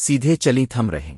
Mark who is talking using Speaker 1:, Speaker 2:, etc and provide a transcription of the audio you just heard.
Speaker 1: سیدھے چلی تھم رہیں۔